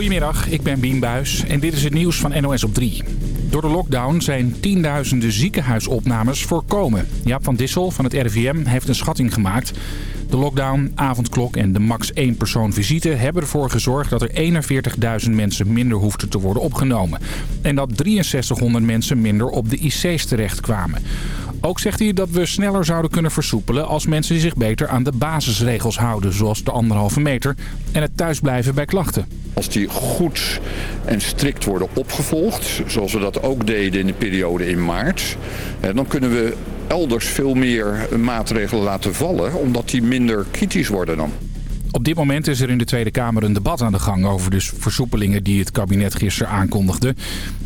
Goedemiddag, ik ben Bien Buis en dit is het nieuws van NOS op 3. Door de lockdown zijn tienduizenden ziekenhuisopnames voorkomen. Jaap van Dissel van het RIVM heeft een schatting gemaakt. De lockdown, avondklok en de max één persoon visite hebben ervoor gezorgd dat er 41.000 mensen minder hoefden te worden opgenomen. En dat 6300 mensen minder op de IC's terechtkwamen. Ook zegt hij dat we sneller zouden kunnen versoepelen als mensen zich beter aan de basisregels houden. Zoals de anderhalve meter en het thuisblijven bij klachten. Als die goed en strikt worden opgevolgd, zoals we dat ook deden in de periode in maart, dan kunnen we elders veel meer maatregelen laten vallen, omdat die minder kritisch worden dan. Op dit moment is er in de Tweede Kamer een debat aan de gang over de versoepelingen die het kabinet gisteren aankondigde.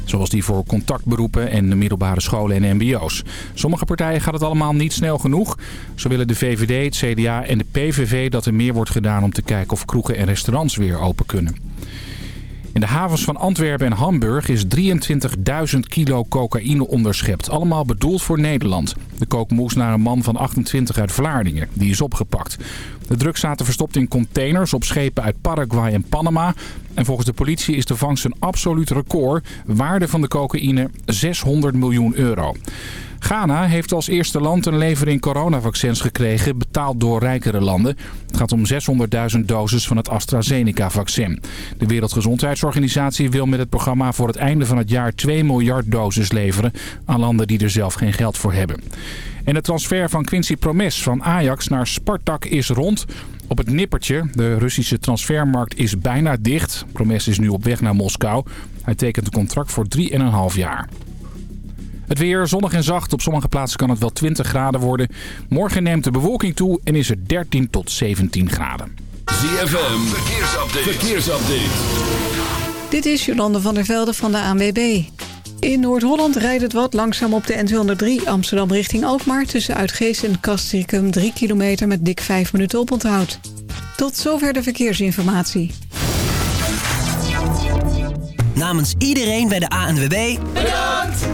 Zoals die voor contactberoepen en de middelbare scholen en mbo's. Sommige partijen gaat het allemaal niet snel genoeg. Zo willen de VVD, het CDA en de PVV dat er meer wordt gedaan om te kijken of kroegen en restaurants weer open kunnen. In de havens van Antwerpen en Hamburg is 23.000 kilo cocaïne onderschept. Allemaal bedoeld voor Nederland. De kook moest naar een man van 28 uit Vlaardingen. Die is opgepakt. De drugs zaten verstopt in containers op schepen uit Paraguay en Panama. En volgens de politie is de vangst een absoluut record. Waarde van de cocaïne 600 miljoen euro. Ghana heeft als eerste land een levering coronavaccins gekregen, betaald door rijkere landen. Het gaat om 600.000 doses van het AstraZeneca-vaccin. De Wereldgezondheidsorganisatie wil met het programma voor het einde van het jaar 2 miljard doses leveren aan landen die er zelf geen geld voor hebben. En de transfer van Quincy Promes van Ajax naar Spartak is rond. Op het nippertje. De Russische transfermarkt is bijna dicht. Promes is nu op weg naar Moskou. Hij tekent een contract voor 3,5 jaar. Het weer zonnig en zacht. Op sommige plaatsen kan het wel 20 graden worden. Morgen neemt de bewolking toe en is het 13 tot 17 graden. ZFM, verkeersupdate. verkeersupdate. Dit is Jolande van der Velde van de ANWB. In Noord-Holland rijdt het wat langzaam op de N203 Amsterdam richting Alkmaar... tussen Uitgeest en Castricum 3 kilometer met dik 5 minuten oponthoud. Tot zover de verkeersinformatie. Namens iedereen bij de ANWB... Bedankt!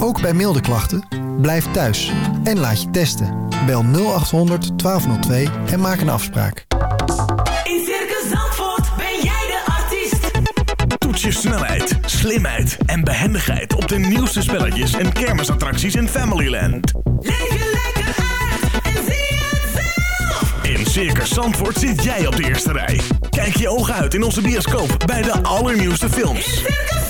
Ook bij milde klachten, blijf thuis en laat je testen. Bel 0800 1202 en maak een afspraak. In Circus Zandvoort ben jij de artiest. Toets je snelheid, slimheid en behendigheid op de nieuwste spelletjes en kermisattracties in Familyland. Leef je lekker uit en zie het zelf. In Circus Zandvoort zit jij op de eerste rij. Kijk je ogen uit in onze bioscoop bij de allernieuwste films. In Circus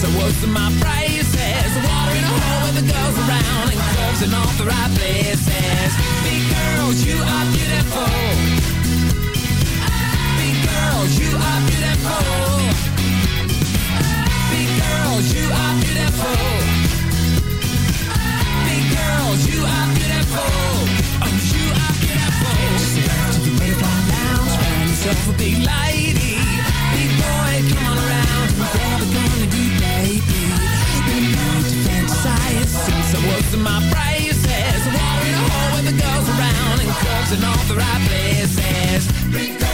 So what's my prices? Water in a hole with the girls around And clubs in all the right places. Big girls, you are beautiful. Big girls, you are beautiful. Big girls, you are beautiful. Big girls, you are beautiful. Oh, you are beautiful. Just to the butterfly lounge. Find yourself a big lady. Big boy, come on around. raising my prices. Water in a hole with the girls around and clubs in all the right places. Because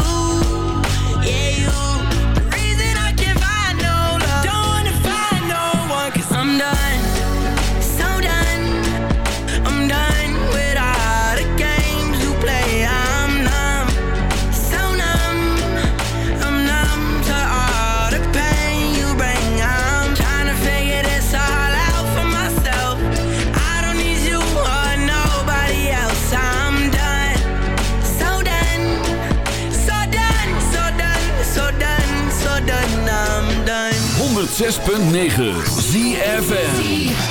106.9 ZFN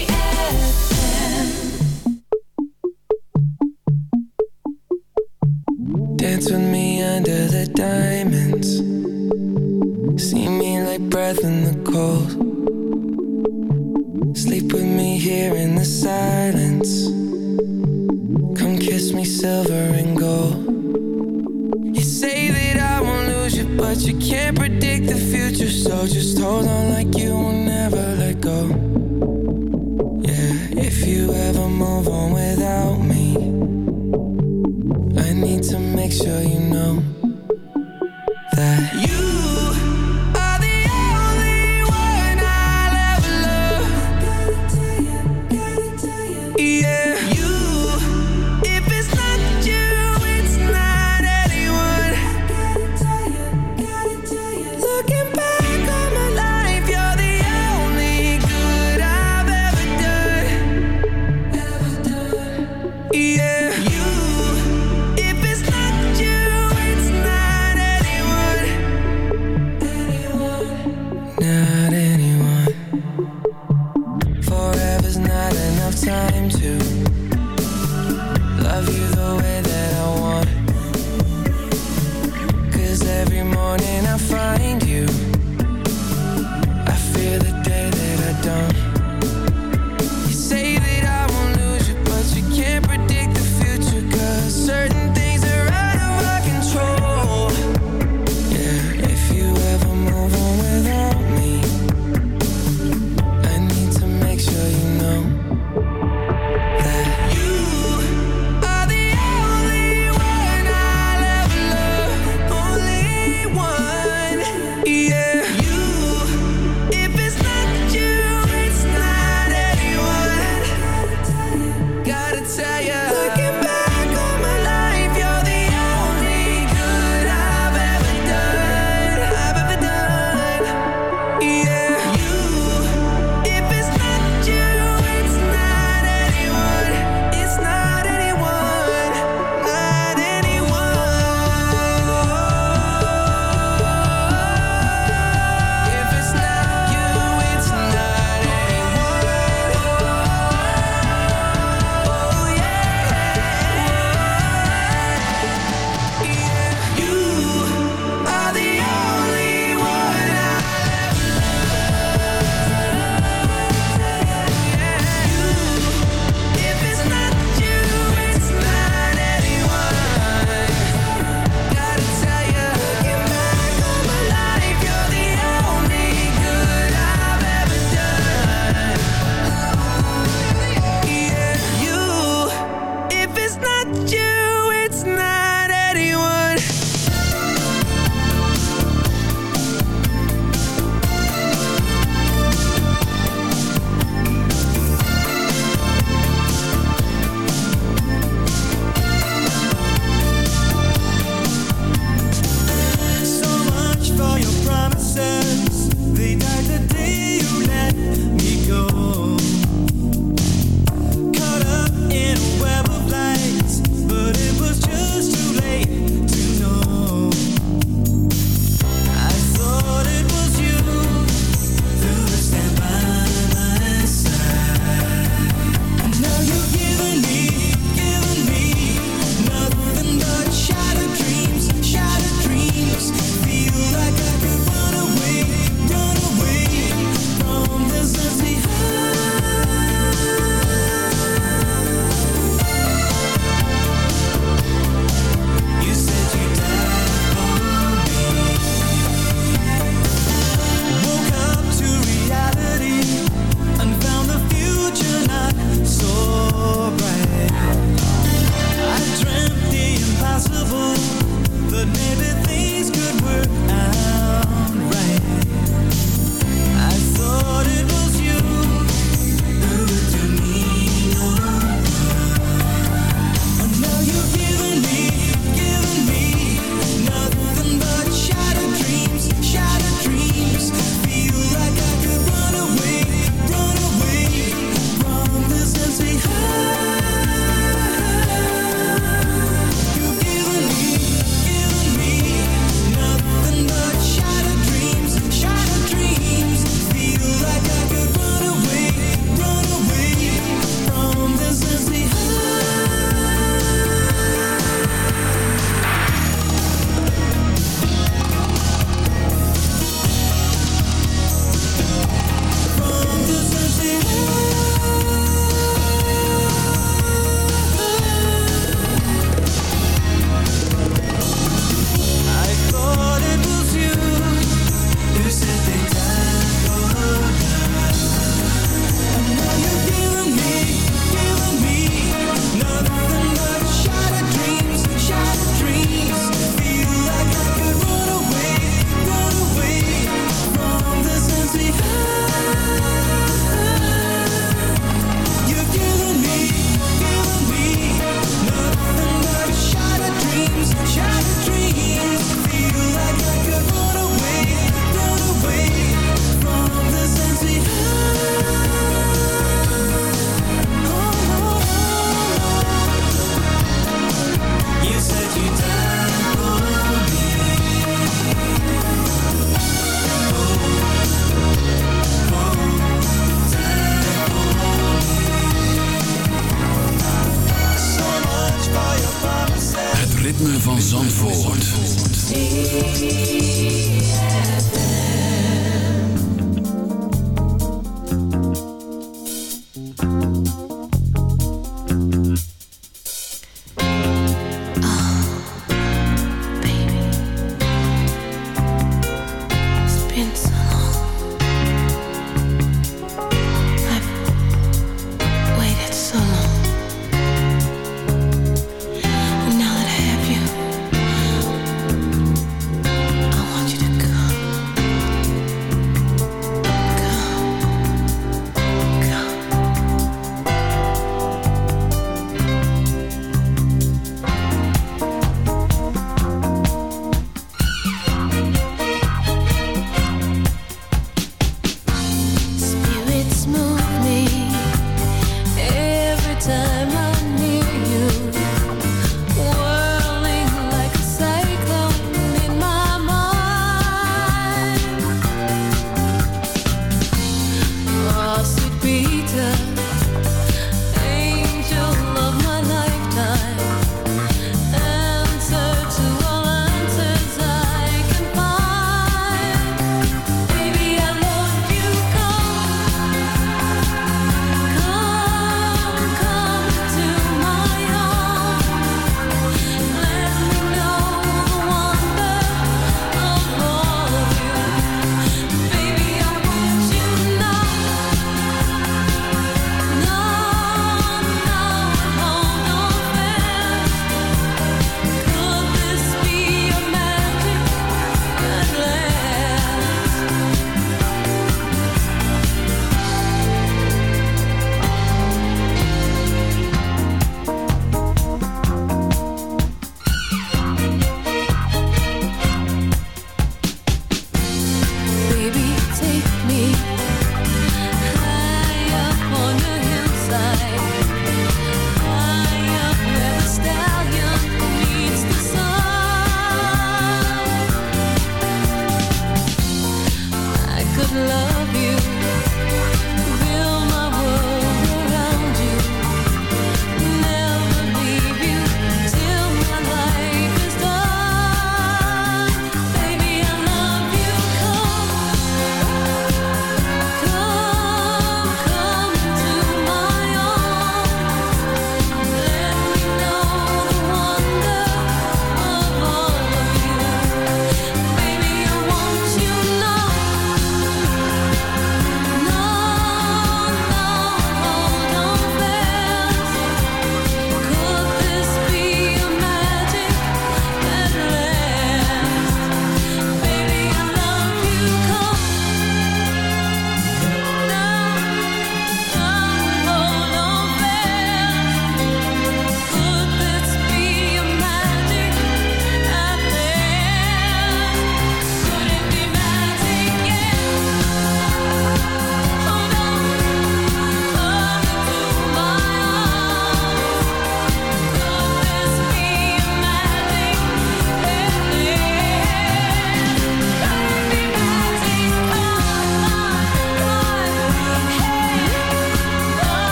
but you can't predict the future. So just hold on like you will never let go. Yeah, if you ever move on without me, I need to make sure you know.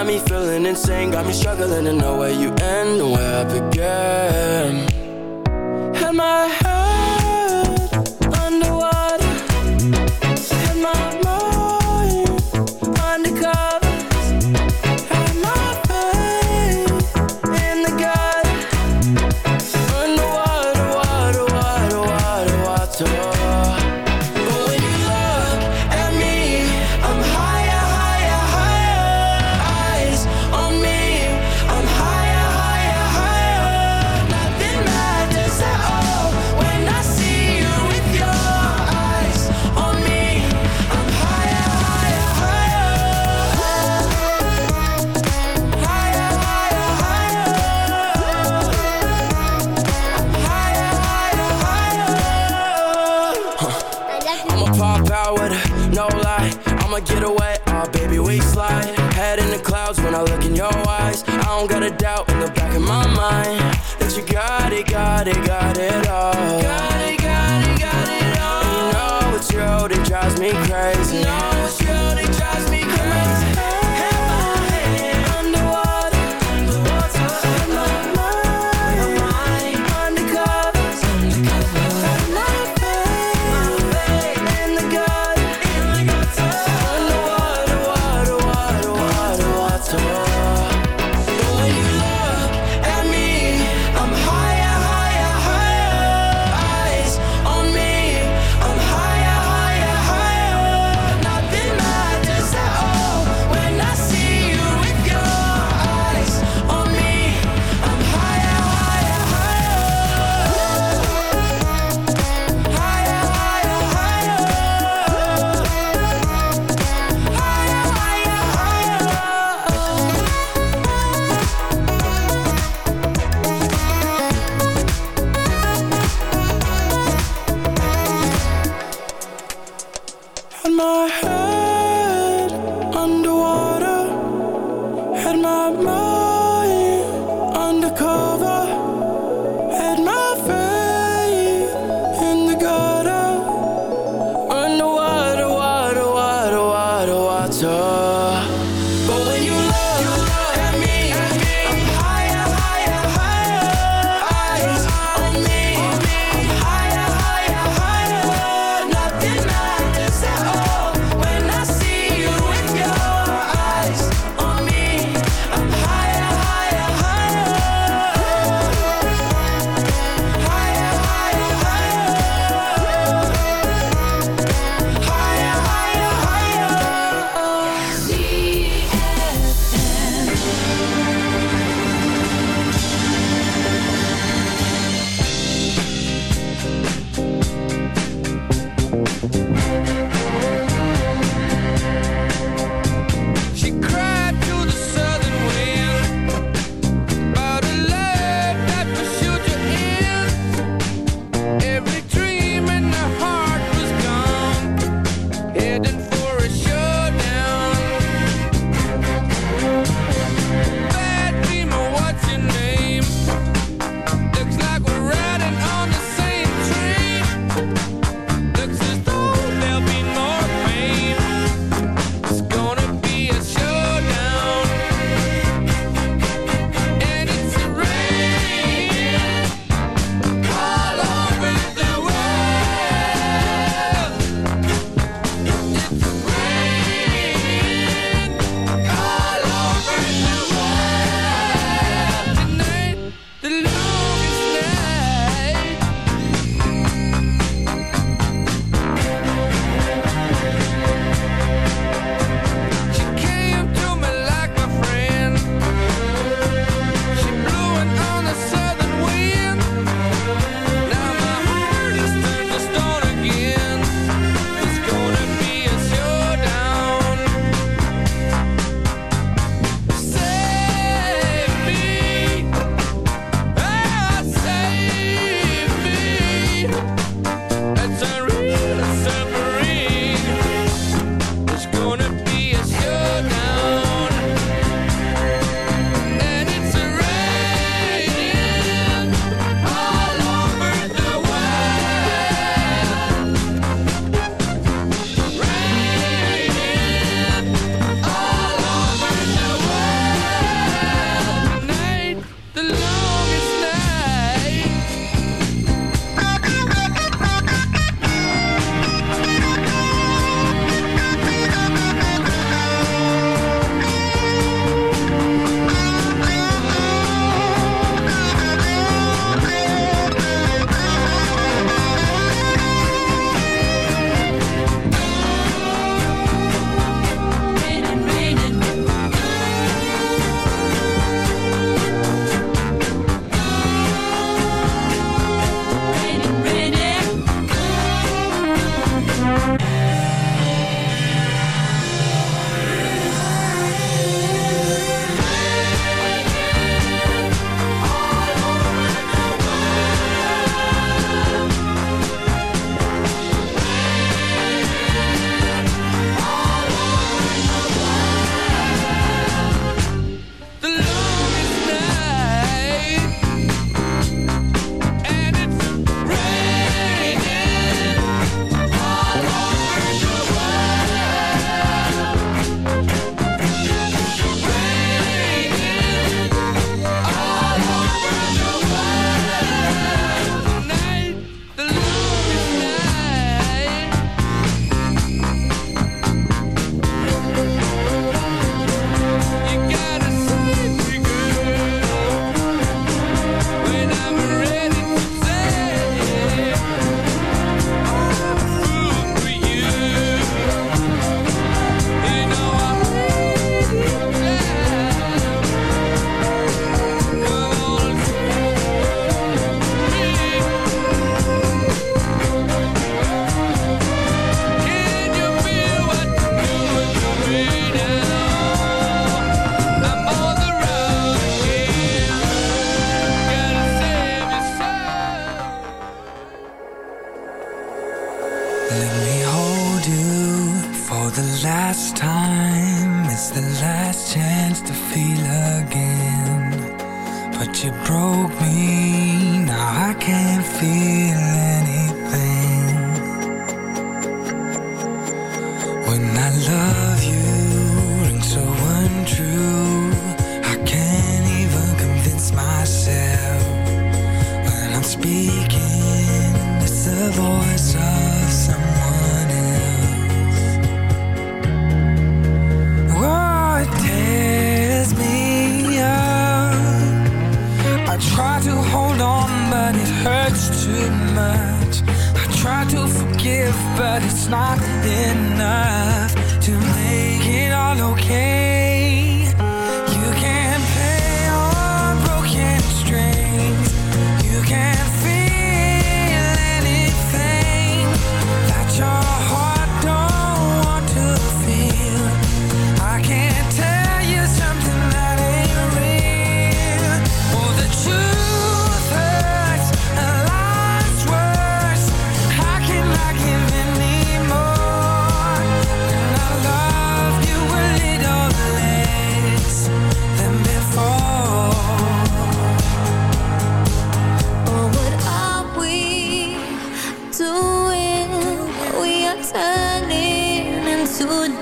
got me feeling insane Got me struggling to know where you end and where I begin. don't got a doubt in the back of my mind that you got it, got it, got it all. Got it, got it, got it all. And you know it's true, it drives me crazy. No.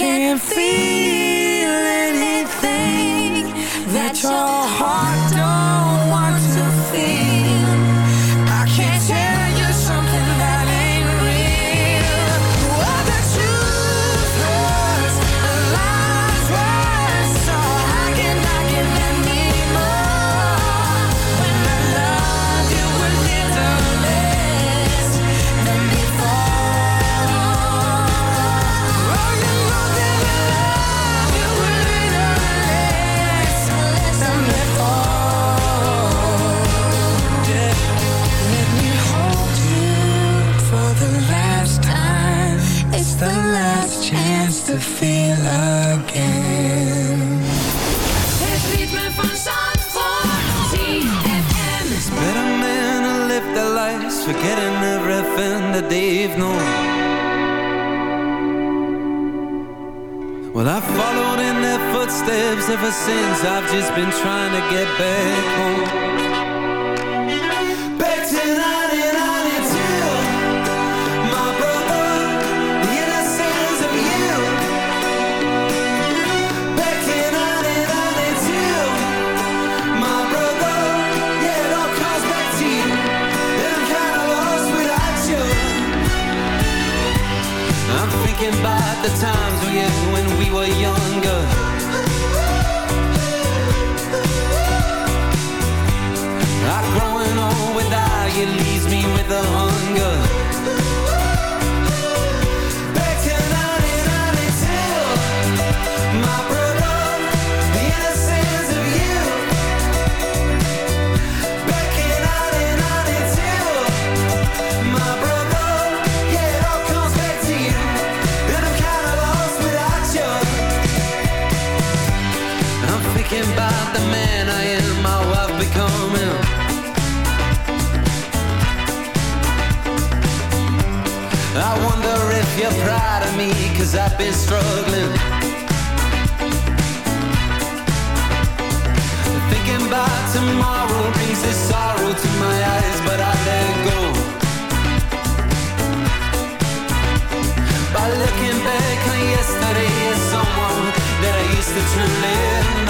can't I've followed in their footsteps ever since. I've just been trying to get back home. My brother, the innocence of you. My brother, yeah it all comes back to you. And I'm kinda lost without you. I'm the time of man I am, my wife becoming. I wonder if you're proud of me, cause I've been struggling. Thinking about tomorrow brings this sorrow to my eyes, but I let go. By looking back on yesterday as someone that I used to truly know.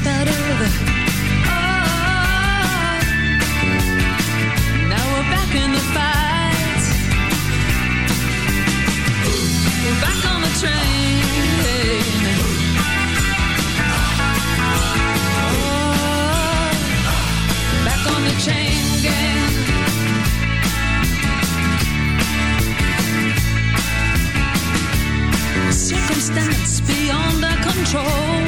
Oh, now we're back in the fight. We're back on the train. Oh, back on the chain gang. Circumstance beyond our control.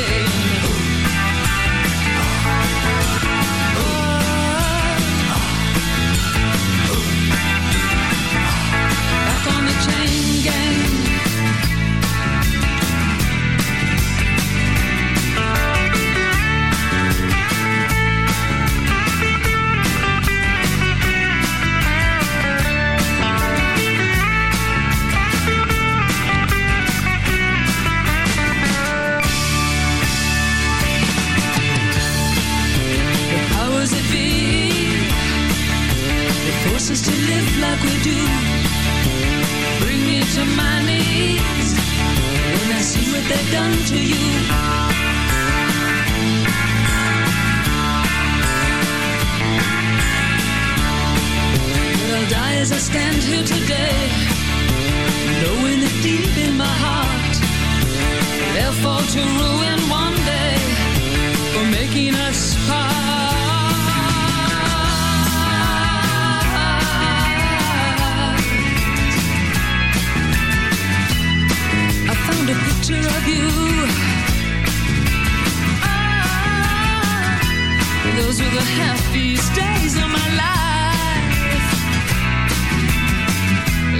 Those were the happiest days of my life.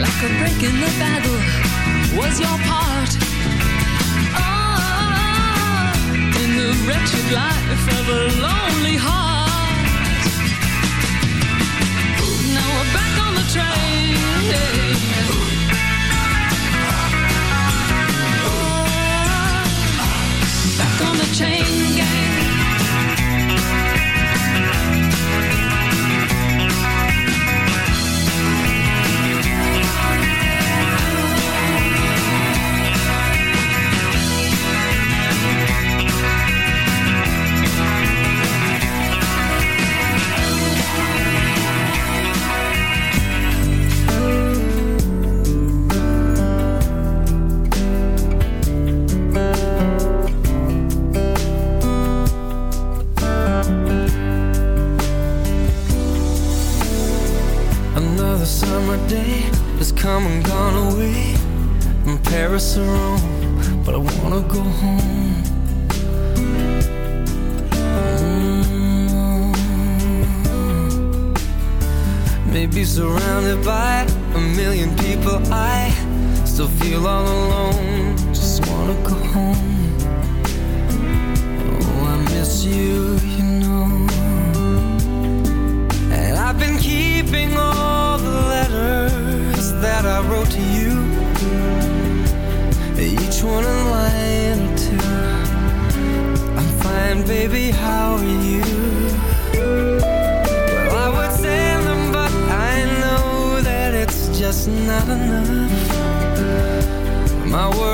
Like a break in the battle was your part. Ah, in the wretched life of a lonely heart. Now we're back on the train. Back on the chain gang. surround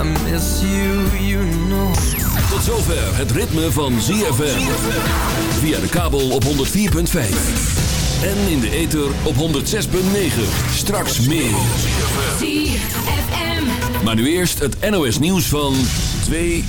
I miss you, you know. Tot zover het ritme van ZFM. Via de kabel op 104.5. En in de ether op 106.9. Straks meer. ZFM. Maar nu eerst het NOS nieuws van 2